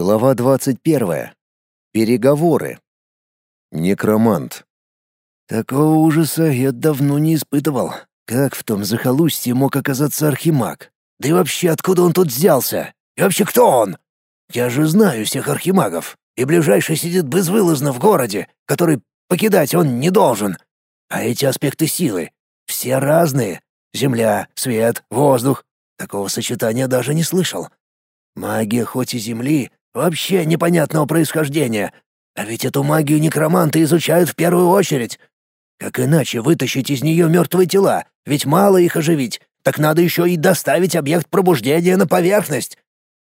Глава 21. Переговоры. Некромант. Такого ужаса я давно не испытывал. Как в том захолустье мог оказаться архимаг? Да и вообще, откуда он тут взялся? И вообще, кто он? Я же знаю всех архимагов. И ближайший сидит безвылазно в городе, который покидать он не должен. А эти аспекты силы все разные. Земля, свет, воздух. Такого сочетания даже не слышал. Магия хоть и Земли, Вообще непонятного происхождения. А ведь эту магию некроманты изучают в первую очередь. Как иначе вытащить из нее мертвые тела? Ведь мало их оживить. Так надо еще и доставить объект пробуждения на поверхность.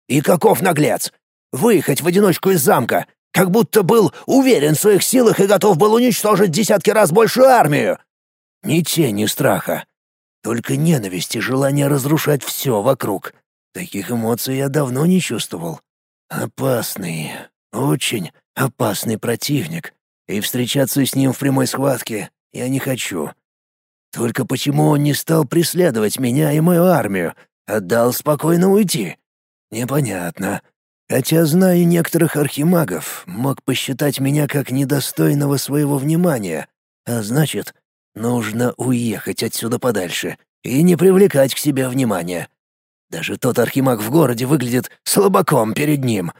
И каков наглец! Выехать в одиночку из замка, как будто был уверен в своих силах и готов был уничтожить десятки раз большую армию. Ни тени страха. Только ненависть и желание разрушать все вокруг. Таких эмоций я давно не чувствовал. Опасный, очень опасный противник, и встречаться с ним в прямой схватке я не хочу. Только почему он не стал преследовать меня и мою армию, отдал спокойно уйти? Непонятно. Хотя, зная некоторых архимагов, мог посчитать меня как недостойного своего внимания, а значит, нужно уехать отсюда подальше и не привлекать к себе внимания. Даже тот архимаг в городе выглядит слабаком перед ним.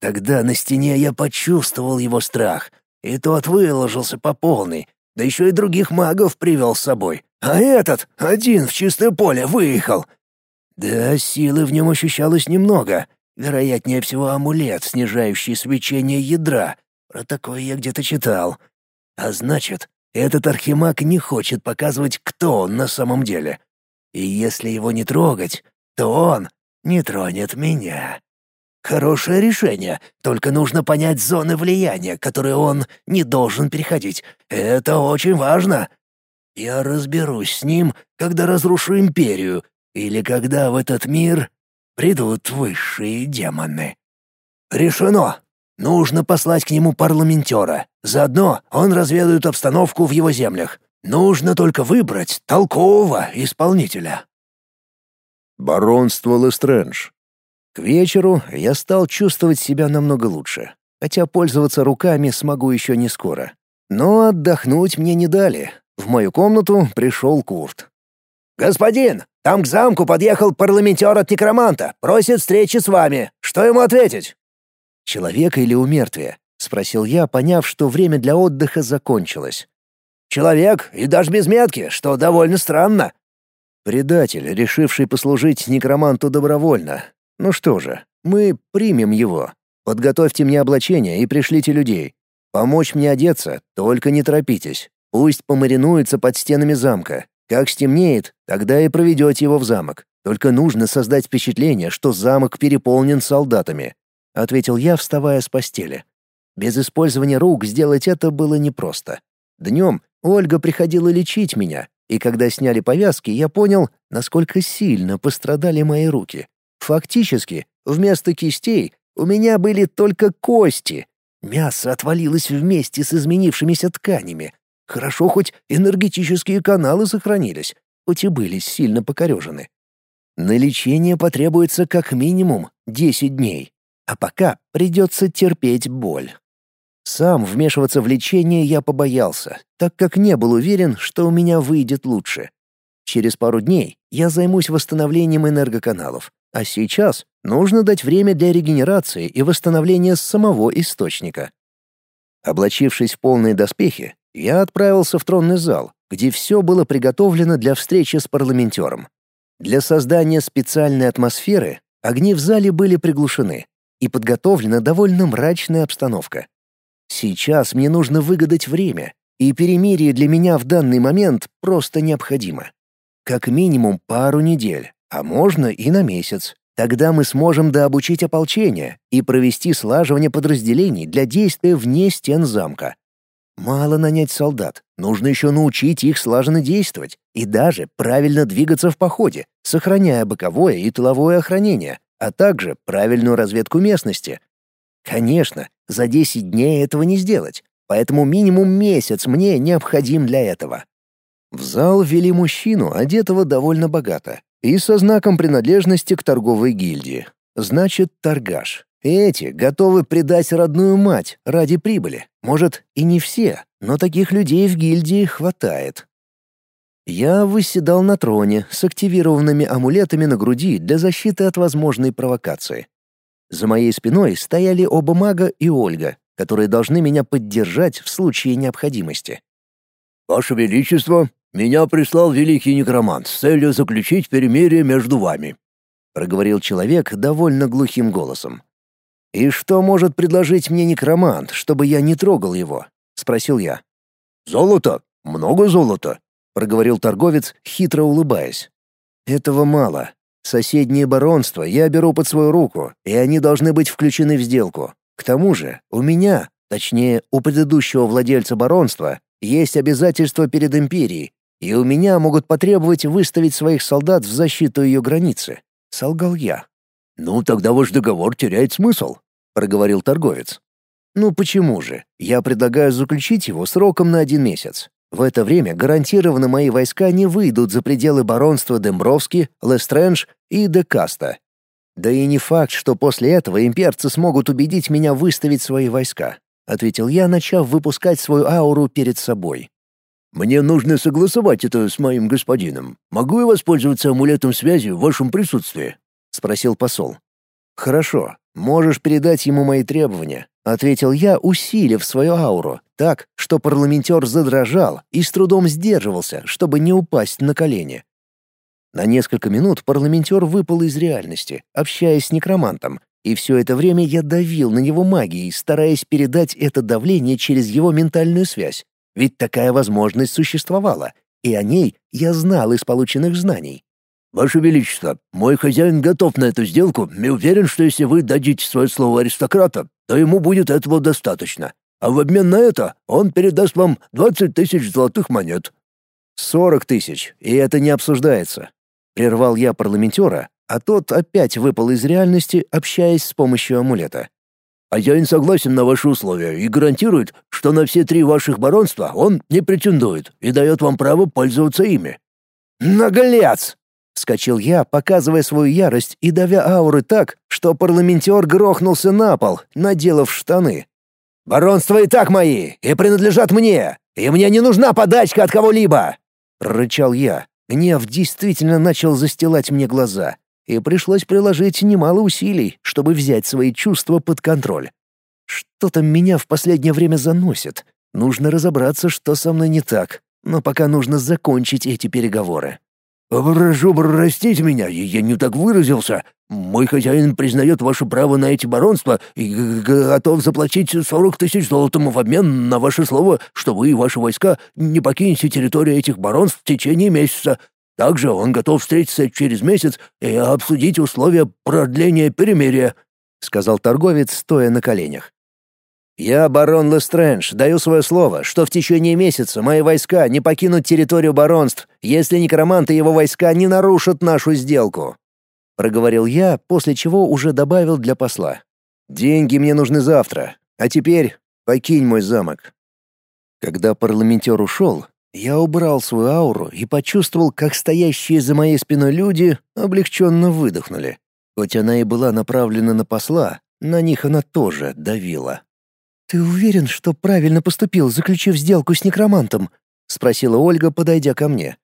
Тогда на стене я почувствовал его страх, и тот выложился по полной, да еще и других магов привел с собой. А этот один в чистое поле выехал. Да, силы в нем ощущалось немного. Вероятнее всего, амулет, снижающий свечение ядра. Про такое я где-то читал. А значит, этот архимаг не хочет показывать, кто он на самом деле. И если его не трогать, то он не тронет меня. Хорошее решение, только нужно понять зоны влияния, которые он не должен переходить. Это очень важно. Я разберусь с ним, когда разрушу империю, или когда в этот мир придут высшие демоны. Решено. Нужно послать к нему парламентера. Заодно он разведает обстановку в его землях. Нужно только выбрать толкового исполнителя. Баронство Лестрэндж. К вечеру я стал чувствовать себя намного лучше, хотя пользоваться руками смогу еще не скоро. Но отдохнуть мне не дали. В мою комнату пришел Курт. «Господин, там к замку подъехал парламентер от некроманта, просит встречи с вами. Что ему ответить?» «Человек или умертвие?» — спросил я, поняв, что время для отдыха закончилось. «Человек, и даже без метки, что довольно странно. Предатель, решивший послужить некроманту добровольно. Ну что же, мы примем его. Подготовьте мне облачение и пришлите людей. Помочь мне одеться, только не торопитесь. Пусть помаринуется под стенами замка. Как стемнеет, тогда и проведете его в замок. Только нужно создать впечатление, что замок переполнен солдатами», — ответил я, вставая с постели. Без использования рук сделать это было непросто. Днем Ольга приходила лечить меня, и когда сняли повязки, я понял, насколько сильно пострадали мои руки. Фактически, вместо кистей у меня были только кости. Мясо отвалилось вместе с изменившимися тканями. Хорошо, хоть энергетические каналы сохранились, хоть и были сильно покорежены. На лечение потребуется как минимум 10 дней, а пока придется терпеть боль. Сам вмешиваться в лечение я побоялся, так как не был уверен, что у меня выйдет лучше. Через пару дней я займусь восстановлением энергоканалов, а сейчас нужно дать время для регенерации и восстановления самого источника. Облачившись в полные доспехи, я отправился в тронный зал, где все было приготовлено для встречи с парламентером. Для создания специальной атмосферы огни в зале были приглушены, и подготовлена довольно мрачная обстановка. Сейчас мне нужно выгадать время, и перемирие для меня в данный момент просто необходимо. Как минимум пару недель, а можно и на месяц. Тогда мы сможем дообучить ополчение и провести слаживание подразделений для действия вне стен замка. Мало нанять солдат, нужно еще научить их слаженно действовать и даже правильно двигаться в походе, сохраняя боковое и тыловое охранение, а также правильную разведку местности, Конечно, за 10 дней этого не сделать, поэтому минимум месяц мне необходим для этого. В зал ввели мужчину, одетого довольно богато, и со знаком принадлежности к торговой гильдии. Значит, торгаш. Эти готовы предать родную мать ради прибыли. Может, и не все, но таких людей в гильдии хватает. Я выседал на троне с активированными амулетами на груди для защиты от возможной провокации. За моей спиной стояли оба мага и Ольга, которые должны меня поддержать в случае необходимости. «Ваше Величество, меня прислал великий некромант с целью заключить перемирие между вами», проговорил человек довольно глухим голосом. «И что может предложить мне некромант, чтобы я не трогал его?» — спросил я. «Золото? Много золота», — проговорил торговец, хитро улыбаясь. «Этого мало. Соседние баронства я беру под свою руку, и они должны быть включены в сделку. К тому же у меня, точнее, у предыдущего владельца баронства, есть обязательства перед империей, и у меня могут потребовать выставить своих солдат в защиту ее границы. Солгал я. «Ну, тогда ваш договор теряет смысл», — проговорил торговец. «Ну почему же? Я предлагаю заключить его сроком на один месяц. В это время гарантированно мои войска не выйдут за пределы баронства Дембровски, Лестрендж и Декаста. Да и не факт, что после этого имперцы смогут убедить меня выставить свои войска, ответил я, начав выпускать свою ауру перед собой. Мне нужно согласовать это с моим господином. Могу я воспользоваться амулетом связи в вашем присутствии? спросил посол. Хорошо, можешь передать ему мои требования, ответил я, усилив свою ауру, так, что парламентер задрожал и с трудом сдерживался, чтобы не упасть на колени. На несколько минут парламентер выпал из реальности, общаясь с некромантом, и все это время я давил на него магией, стараясь передать это давление через его ментальную связь. Ведь такая возможность существовала, и о ней я знал из полученных знаний. «Ваше Величество, мой хозяин готов на эту сделку и уверен, что если вы дадите свое слово аристократа, то ему будет этого достаточно. А в обмен на это он передаст вам двадцать тысяч золотых монет». «Сорок тысяч, и это не обсуждается. Прервал я парламентера, а тот опять выпал из реальности, общаясь с помощью амулета. «Хозяин согласен на ваши условия и гарантирует, что на все три ваших баронства он не претендует и дает вам право пользоваться ими». «Наглец!» — вскочил я, показывая свою ярость и давя ауры так, что парламентер грохнулся на пол, наделав штаны. «Баронства и так мои, и принадлежат мне, и мне не нужна подачка от кого-либо!» — рычал я. Гнев действительно начал застилать мне глаза, и пришлось приложить немало усилий, чтобы взять свои чувства под контроль. Что-то меня в последнее время заносит. Нужно разобраться, что со мной не так, но пока нужно закончить эти переговоры. «Прошу простить меня, я не так выразился. Мой хозяин признает ваше право на эти баронства и готов заплатить сорок тысяч золотом в обмен на ваше слово, что вы и ваши войска не покинете территорию этих баронств в течение месяца. Также он готов встретиться через месяц и обсудить условия продления перемирия», — сказал торговец, стоя на коленях. «Я, барон Лестрэндж, даю свое слово, что в течение месяца мои войска не покинут территорию баронств, если некроманты его войска не нарушат нашу сделку», — проговорил я, после чего уже добавил для посла. «Деньги мне нужны завтра, а теперь покинь мой замок». Когда парламентер ушел, я убрал свою ауру и почувствовал, как стоящие за моей спиной люди облегченно выдохнули. Хоть она и была направлена на посла, на них она тоже давила. «Ты уверен, что правильно поступил, заключив сделку с некромантом?» — спросила Ольга, подойдя ко мне.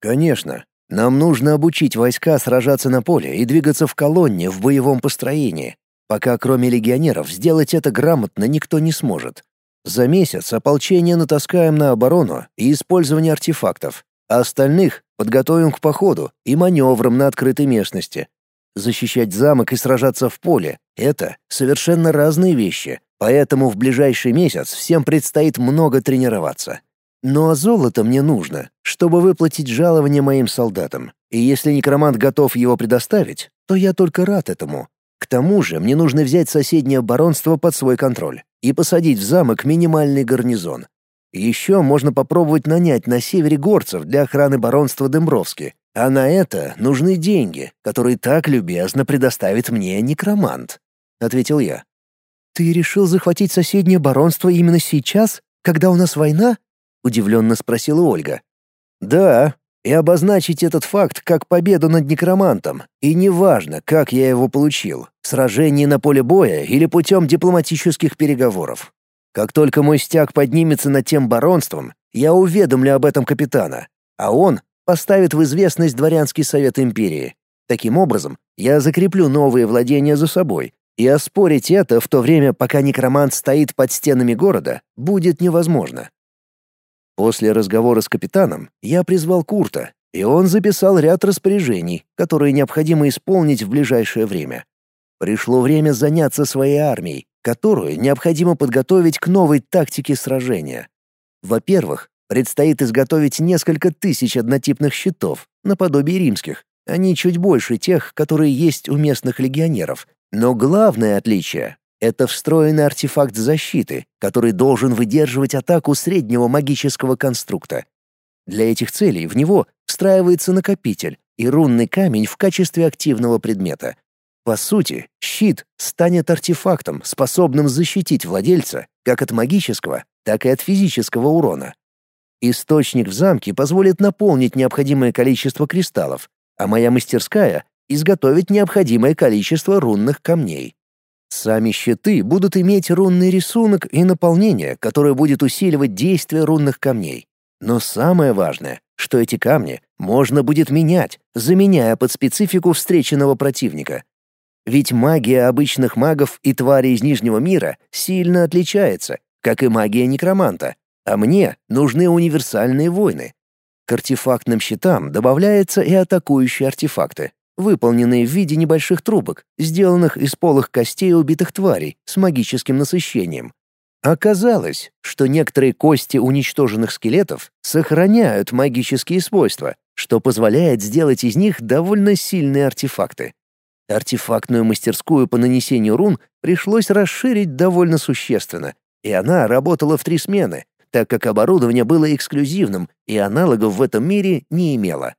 «Конечно. Нам нужно обучить войска сражаться на поле и двигаться в колонне в боевом построении. Пока кроме легионеров сделать это грамотно никто не сможет. За месяц ополчение натаскаем на оборону и использование артефактов, а остальных подготовим к походу и маневрам на открытой местности. Защищать замок и сражаться в поле — это совершенно разные вещи, Поэтому в ближайший месяц всем предстоит много тренироваться. Ну а золото мне нужно, чтобы выплатить жалование моим солдатам. И если некромант готов его предоставить, то я только рад этому. К тому же мне нужно взять соседнее баронство под свой контроль и посадить в замок минимальный гарнизон. Еще можно попробовать нанять на севере горцев для охраны баронства Дембровски, а на это нужны деньги, которые так любезно предоставит мне некромант», — ответил я. «Ты решил захватить соседнее баронство именно сейчас, когда у нас война?» — удивленно спросила Ольга. «Да, и обозначить этот факт как победу над некромантом. И неважно, как я его получил, в сражении на поле боя или путем дипломатических переговоров. Как только мой стяг поднимется над тем баронством, я уведомлю об этом капитана, а он поставит в известность дворянский совет империи. Таким образом, я закреплю новые владения за собой, и оспорить это в то время, пока некромант стоит под стенами города, будет невозможно. После разговора с капитаном я призвал Курта, и он записал ряд распоряжений, которые необходимо исполнить в ближайшее время. Пришло время заняться своей армией, которую необходимо подготовить к новой тактике сражения. Во-первых, предстоит изготовить несколько тысяч однотипных щитов, наподобие римских. Они чуть больше тех, которые есть у местных легионеров. Но главное отличие это встроенный артефакт защиты, который должен выдерживать атаку среднего магического конструкта. Для этих целей в него встраивается накопитель и рунный камень в качестве активного предмета. По сути, щит станет артефактом, способным защитить владельца как от магического, так и от физического урона. Источник в замке позволит наполнить необходимое количество кристаллов, а моя мастерская — изготовить необходимое количество рунных камней. Сами щиты будут иметь рунный рисунок и наполнение, которое будет усиливать действие рунных камней. Но самое важное, что эти камни можно будет менять, заменяя под специфику встреченного противника. Ведь магия обычных магов и тварей из Нижнего мира сильно отличается, как и магия некроманта, а мне нужны универсальные войны. К артефактным щитам добавляются и атакующие артефакты выполненные в виде небольших трубок, сделанных из полых костей убитых тварей с магическим насыщением. Оказалось, что некоторые кости уничтоженных скелетов сохраняют магические свойства, что позволяет сделать из них довольно сильные артефакты. Артефактную мастерскую по нанесению рун пришлось расширить довольно существенно, и она работала в три смены, так как оборудование было эксклюзивным и аналогов в этом мире не имело.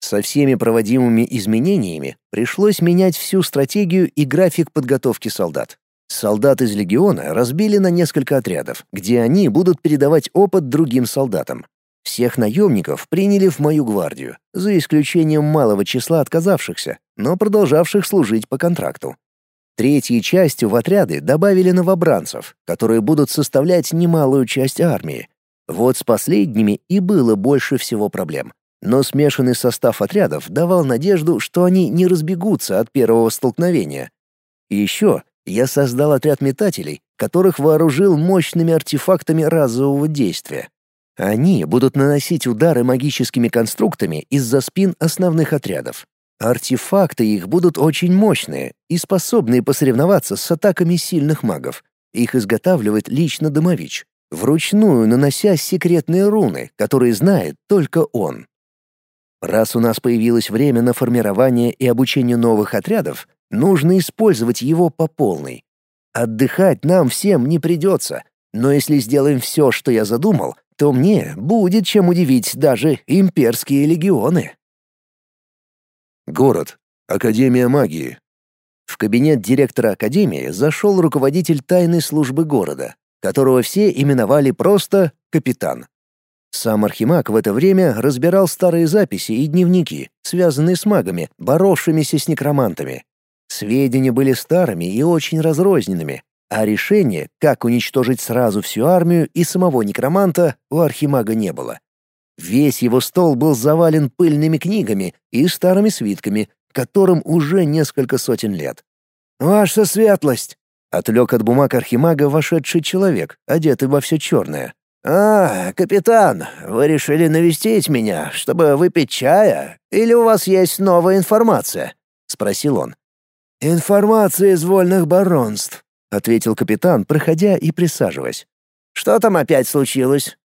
Со всеми проводимыми изменениями пришлось менять всю стратегию и график подготовки солдат. Солдат из легиона разбили на несколько отрядов, где они будут передавать опыт другим солдатам. Всех наемников приняли в мою гвардию, за исключением малого числа отказавшихся, но продолжавших служить по контракту. Третьей частью в отряды добавили новобранцев, которые будут составлять немалую часть армии. Вот с последними и было больше всего проблем. Но смешанный состав отрядов давал надежду, что они не разбегутся от первого столкновения. И еще я создал отряд метателей, которых вооружил мощными артефактами разового действия. Они будут наносить удары магическими конструктами из-за спин основных отрядов. Артефакты их будут очень мощные и способные посоревноваться с атаками сильных магов. Их изготавливает лично Домович, вручную нанося секретные руны, которые знает только он. Раз у нас появилось время на формирование и обучение новых отрядов, нужно использовать его по полной. Отдыхать нам всем не придется, но если сделаем все, что я задумал, то мне будет чем удивить даже имперские легионы. Город. Академия магии. В кабинет директора академии зашел руководитель тайной службы города, которого все именовали просто «капитан». Сам Архимаг в это время разбирал старые записи и дневники, связанные с магами, боровшимися с некромантами. Сведения были старыми и очень разрозненными, а решения, как уничтожить сразу всю армию и самого некроманта, у Архимага не было. Весь его стол был завален пыльными книгами и старыми свитками, которым уже несколько сотен лет. «Ваша светлость!» — отвлек от бумаг Архимага вошедший человек, одетый во все черное. «А, капитан, вы решили навестить меня, чтобы выпить чая? Или у вас есть новая информация?» — спросил он. «Информация из вольных баронств», — ответил капитан, проходя и присаживаясь. «Что там опять случилось?»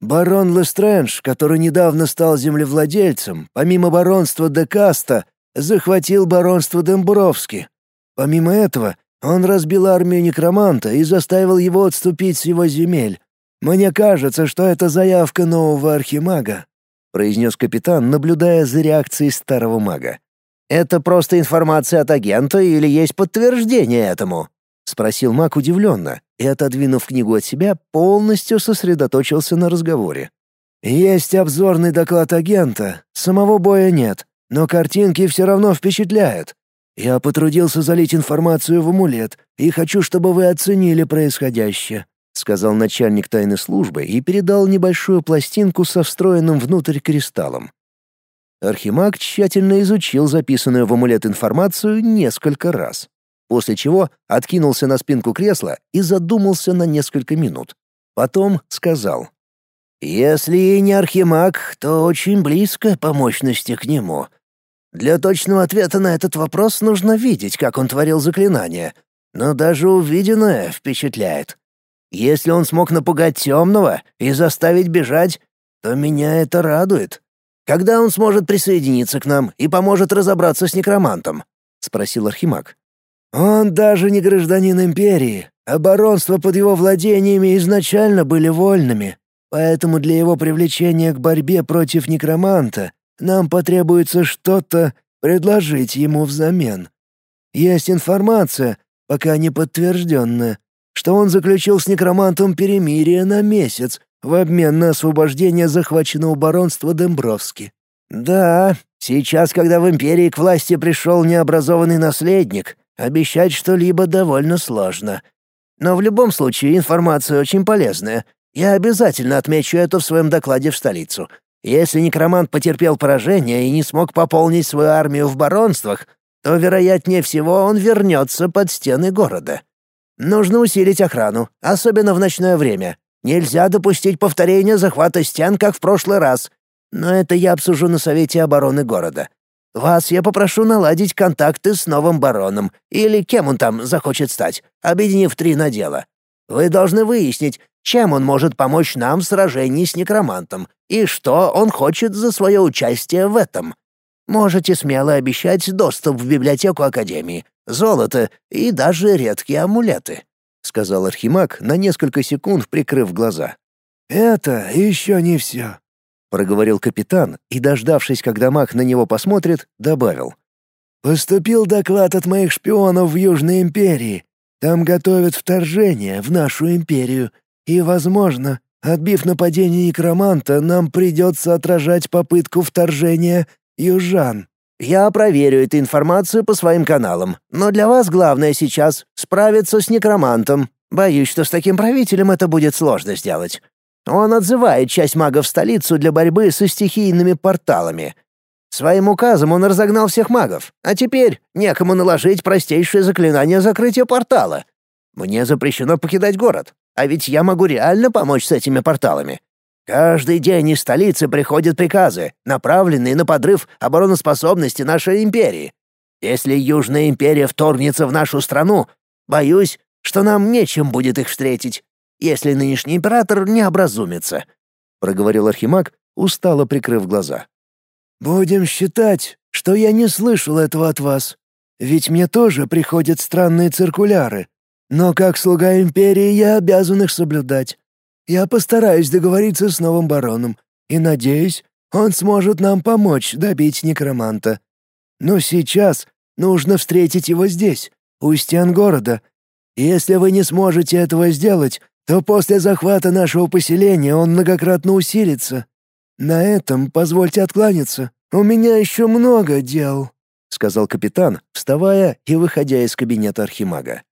«Барон Лестрэндж, который недавно стал землевладельцем, помимо баронства Декаста, захватил баронство Дембровски. Помимо этого, он разбил армию некроманта и заставил его отступить с его земель. «Мне кажется, что это заявка нового архимага», — произнес капитан, наблюдая за реакцией старого мага. «Это просто информация от агента или есть подтверждение этому?» — спросил маг удивленно и, отодвинув книгу от себя, полностью сосредоточился на разговоре. «Есть обзорный доклад агента, самого боя нет, но картинки все равно впечатляют. Я потрудился залить информацию в амулет и хочу, чтобы вы оценили происходящее», — сказал начальник тайной службы и передал небольшую пластинку со встроенным внутрь кристаллом. Архимаг тщательно изучил записанную в амулет информацию несколько раз, после чего откинулся на спинку кресла и задумался на несколько минут. Потом сказал. «Если и не архимаг, то очень близко по мощности к нему. Для точного ответа на этот вопрос нужно видеть, как он творил заклинание. Но даже увиденное впечатляет. Если он смог напугать темного и заставить бежать, то меня это радует. Когда он сможет присоединиться к нам и поможет разобраться с некромантом?» — спросил Архимаг. «Он даже не гражданин Империи. Оборонства под его владениями изначально были вольными, поэтому для его привлечения к борьбе против некроманта нам потребуется что-то предложить ему взамен. Есть информация, пока не подтвержденная, что он заключил с некромантом перемирие на месяц в обмен на освобождение захваченного баронства Дембровски. Да, сейчас, когда в империи к власти пришел необразованный наследник, обещать что-либо довольно сложно. Но в любом случае информация очень полезная. Я обязательно отмечу это в своем докладе в столицу — если некромант потерпел поражение и не смог пополнить свою армию в баронствах, то, вероятнее всего, он вернется под стены города. Нужно усилить охрану, особенно в ночное время. Нельзя допустить повторения захвата стен, как в прошлый раз. Но это я обсужу на Совете обороны города. Вас я попрошу наладить контакты с новым бароном, или кем он там захочет стать, объединив три надела. Вы должны выяснить, чем он может помочь нам в сражении с некромантом и что он хочет за свое участие в этом. Можете смело обещать доступ в библиотеку Академии, золото и даже редкие амулеты», — сказал Архимаг, на несколько секунд прикрыв глаза. «Это еще не все», — проговорил капитан и, дождавшись, когда маг на него посмотрит, добавил. «Поступил доклад от моих шпионов в Южной Империи. Там готовят вторжение в нашу империю, и, возможно, отбив нападение некроманта, нам придется отражать попытку вторжения южан. Я проверю эту информацию по своим каналам, но для вас главное сейчас — справиться с некромантом. Боюсь, что с таким правителем это будет сложно сделать. Он отзывает часть магов в столицу для борьбы со стихийными порталами. Своим указом он разогнал всех магов, а теперь некому наложить простейшее заклинание закрытия портала. Мне запрещено покидать город, а ведь я могу реально помочь с этими порталами. Каждый день из столицы приходят приказы, направленные на подрыв обороноспособности нашей империи. Если Южная империя вторгнется в нашу страну, боюсь, что нам нечем будет их встретить, если нынешний император не образумится», — проговорил Архимаг, устало прикрыв глаза. «Будем считать, что я не слышал этого от вас. Ведь мне тоже приходят странные циркуляры. Но как слуга империи я обязан их соблюдать. Я постараюсь договориться с новым бароном и надеюсь, он сможет нам помочь добить некроманта. Но сейчас нужно встретить его здесь, у стен города. Если вы не сможете этого сделать, то после захвата нашего поселения он многократно усилится. На этом позвольте откланяться. У меня еще много дел», — сказал капитан, вставая и выходя из кабинета архимага.